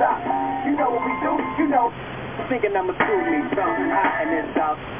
stop. You know what we do, you know. Thinking I'ma do me something hot in this house.